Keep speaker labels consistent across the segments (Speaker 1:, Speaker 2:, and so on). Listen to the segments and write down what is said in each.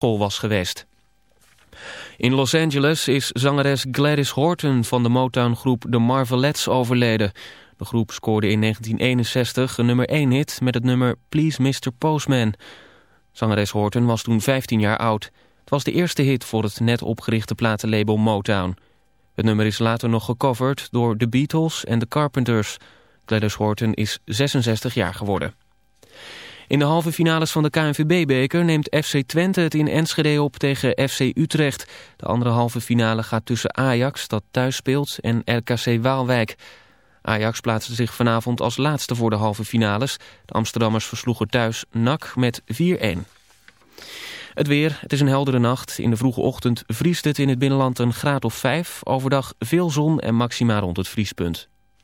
Speaker 1: was geweest. In Los Angeles is zangeres Gladys Horton van de Motown-groep The Marvelettes overleden. De groep scoorde in 1961 een nummer 1 hit met het nummer Please Mr. Postman. Zangeres Horton was toen 15 jaar oud. Het was de eerste hit voor het net opgerichte platenlabel Motown. Het nummer is later nog gecoverd door The Beatles en The Carpenters. Gladys Horton is 66 jaar geworden. In de halve finales van de KNVB-beker neemt FC Twente het in Enschede op tegen FC Utrecht. De andere halve finale gaat tussen Ajax, dat thuis speelt, en RKC Waalwijk. Ajax plaatste zich vanavond als laatste voor de halve finales. De Amsterdammers versloegen thuis NAC met 4-1. Het weer, het is een heldere nacht. In de vroege ochtend vriest het in het binnenland een graad of 5. Overdag veel zon en maxima rond het vriespunt.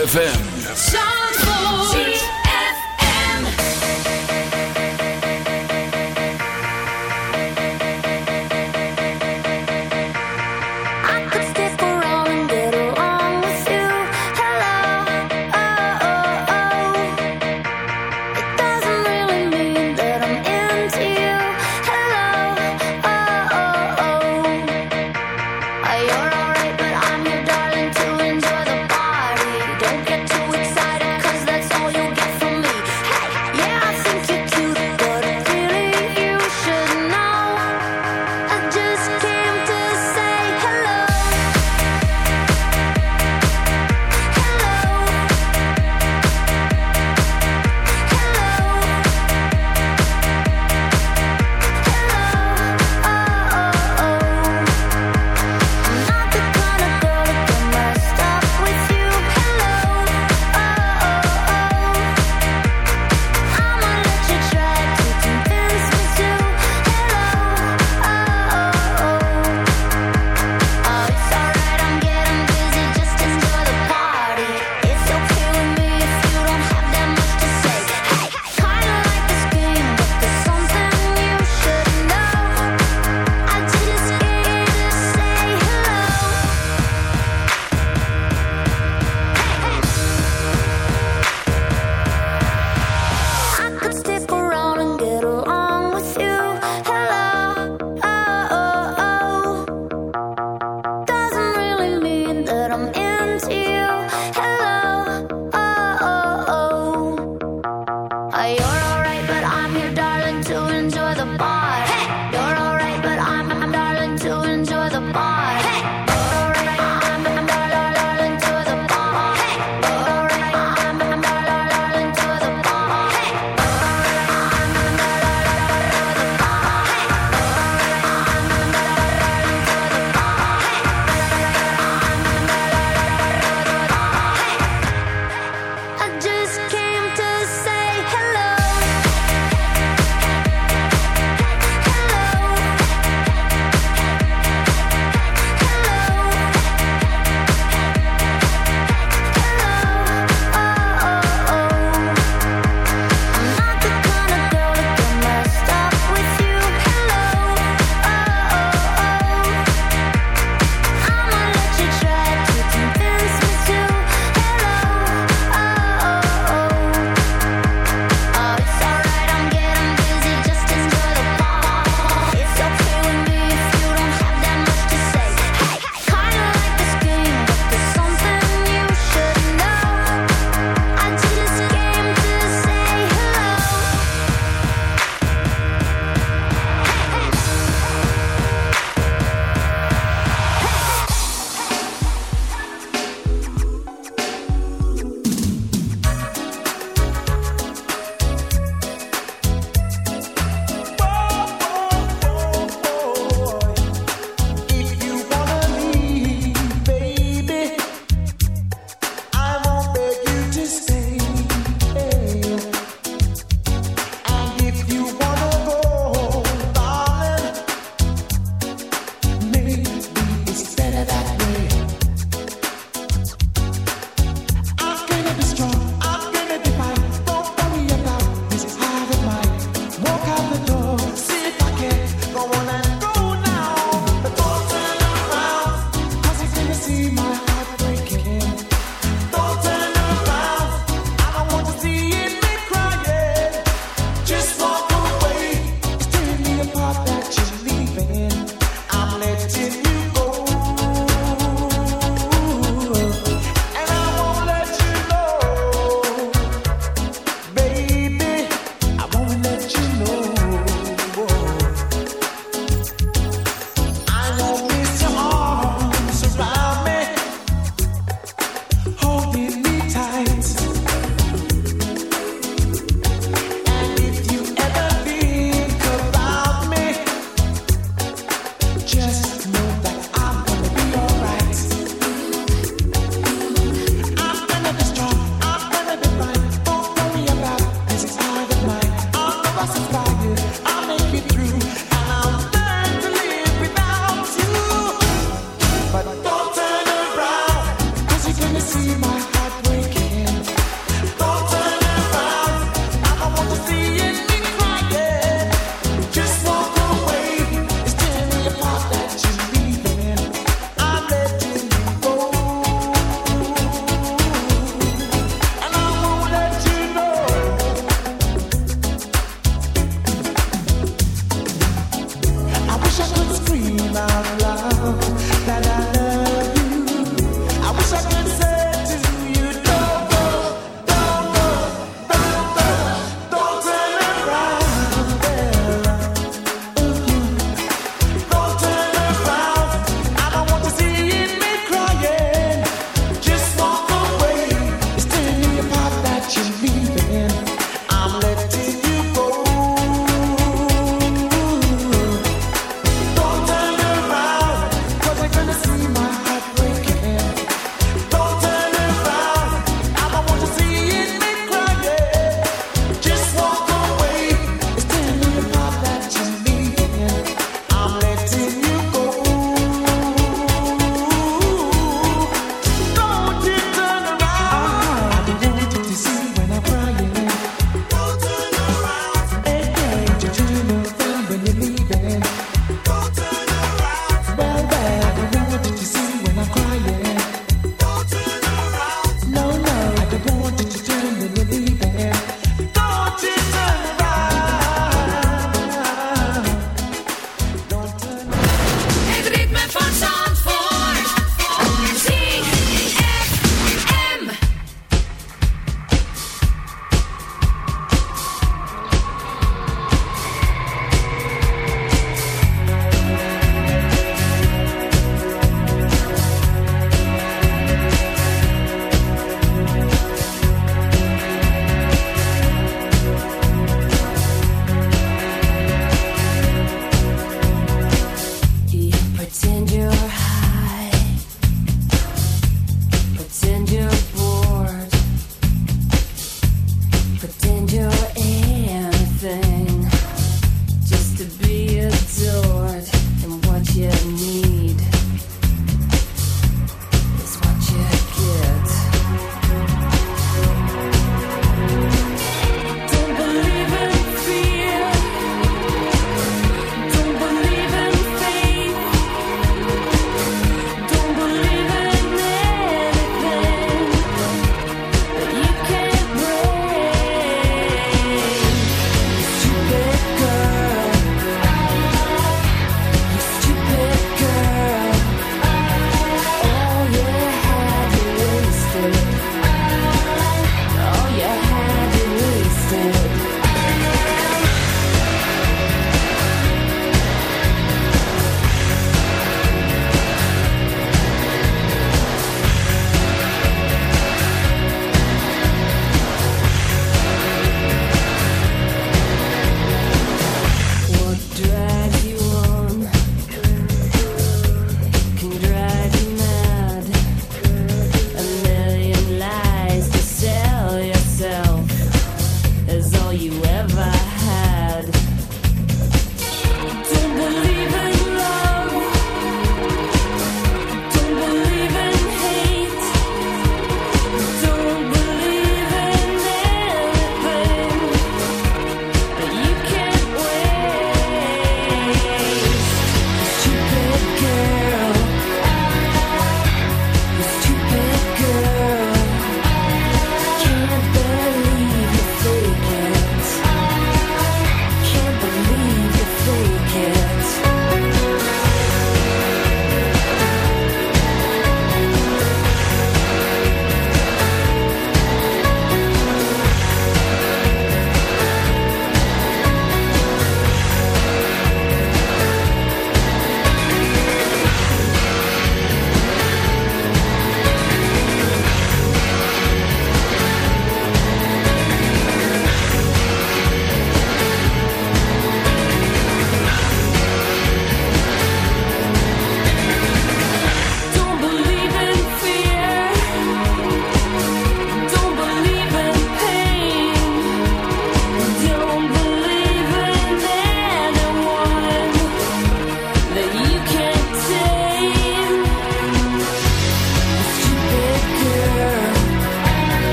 Speaker 2: ZFM.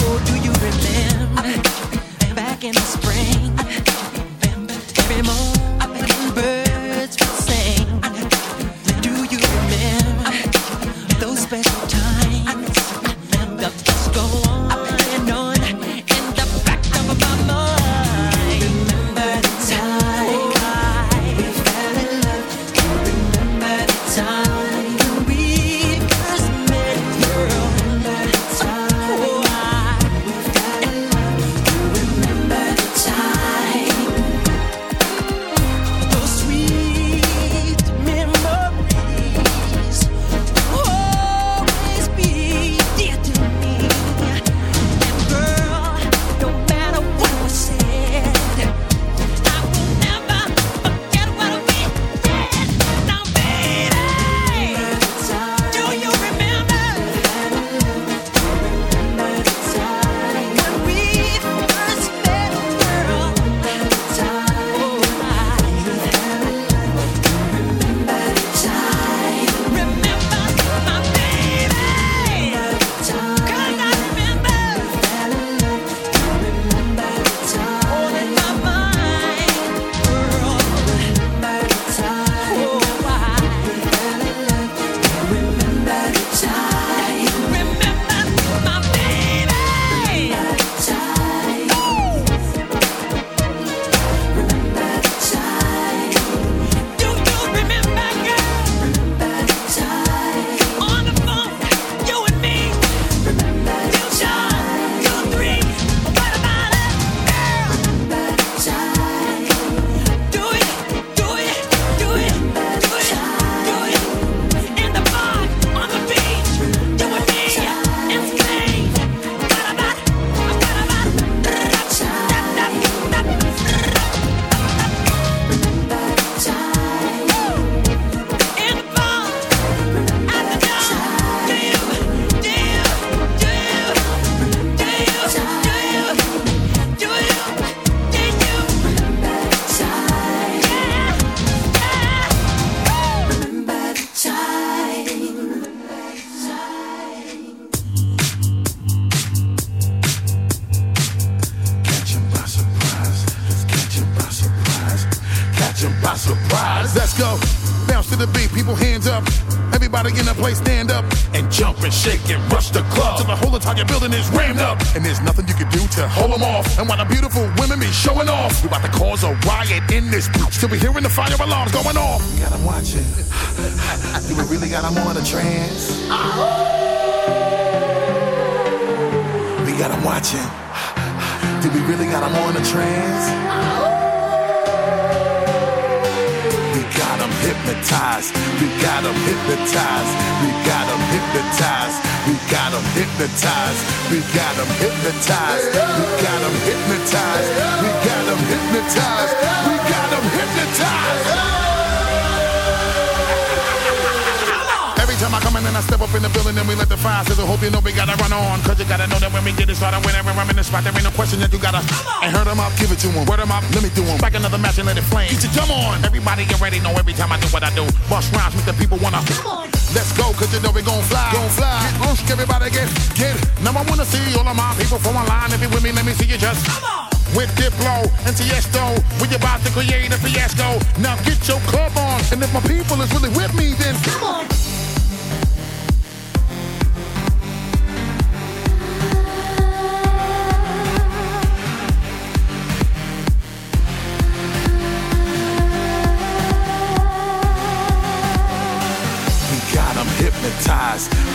Speaker 3: Oh, do you remember back in the spring?
Speaker 4: Them hypnotized. We got them hypnotized. We got them hypnotized. We got them hypnotized. time I come in and I step up in the building and we let the fire sizzle. Hope you know we gotta run on. Cause you gotta know that when we get it started, whenever I'm in the spot, there ain't no question that you gotta. And hurt them up, give it to them. Word them up, let me do them. Back another match and let it flame. Get your drum on. Everybody get ready, know every time I do what I do. Bust rhymes, make the people wanna. Let's go, cause you know we gon' fly. Gon' fly. Everybody get, get. Now I wanna see all of my people from online. If you with me, let me see you just. Come on with Diplo and Tiesto. We about to create a fiasco. Now get your club on, and if my people is really with me, then come on.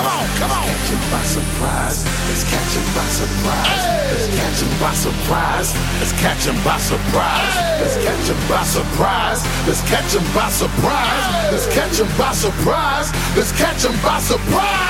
Speaker 4: Come on, come on. Catch him by surprise. Let's catch him by surprise. Hey. Let's catch him by surprise. Let's catch him by surprise. Hey. Let's catch him by surprise.
Speaker 5: Let's catch him by surprise. Hey. Let's catch him
Speaker 6: by surprise. Let's catch him by surprise.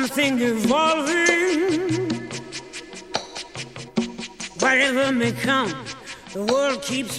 Speaker 7: Something evolving. Whatever may come, the world keeps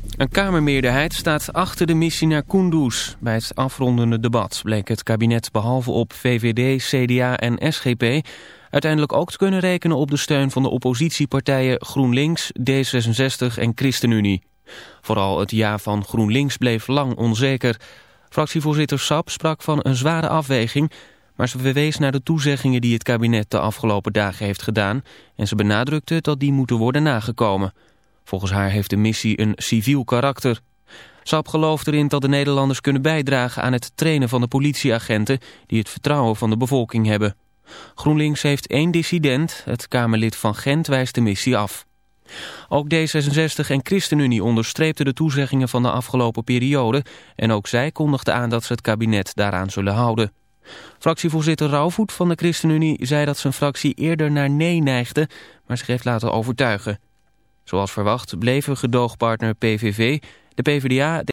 Speaker 1: Een Kamermeerderheid staat achter de missie naar Kunduz. Bij het afrondende debat bleek het kabinet behalve op VVD, CDA en SGP... uiteindelijk ook te kunnen rekenen op de steun van de oppositiepartijen GroenLinks, D66 en ChristenUnie. Vooral het ja van GroenLinks bleef lang onzeker. Fractievoorzitter Sap sprak van een zware afweging... maar ze verwees naar de toezeggingen die het kabinet de afgelopen dagen heeft gedaan... en ze benadrukte dat die moeten worden nagekomen. Volgens haar heeft de missie een civiel karakter. Sap gelooft erin dat de Nederlanders kunnen bijdragen aan het trainen van de politieagenten... die het vertrouwen van de bevolking hebben. GroenLinks heeft één dissident, het Kamerlid van Gent wijst de missie af. Ook D66 en ChristenUnie onderstreepten de toezeggingen van de afgelopen periode... en ook zij kondigden aan dat ze het kabinet daaraan zullen houden. Fractievoorzitter Rauwvoet van de ChristenUnie zei dat zijn fractie eerder naar nee neigde... maar zich heeft laten overtuigen. Zoals verwacht bleven gedoogpartner PVV, de PvdA...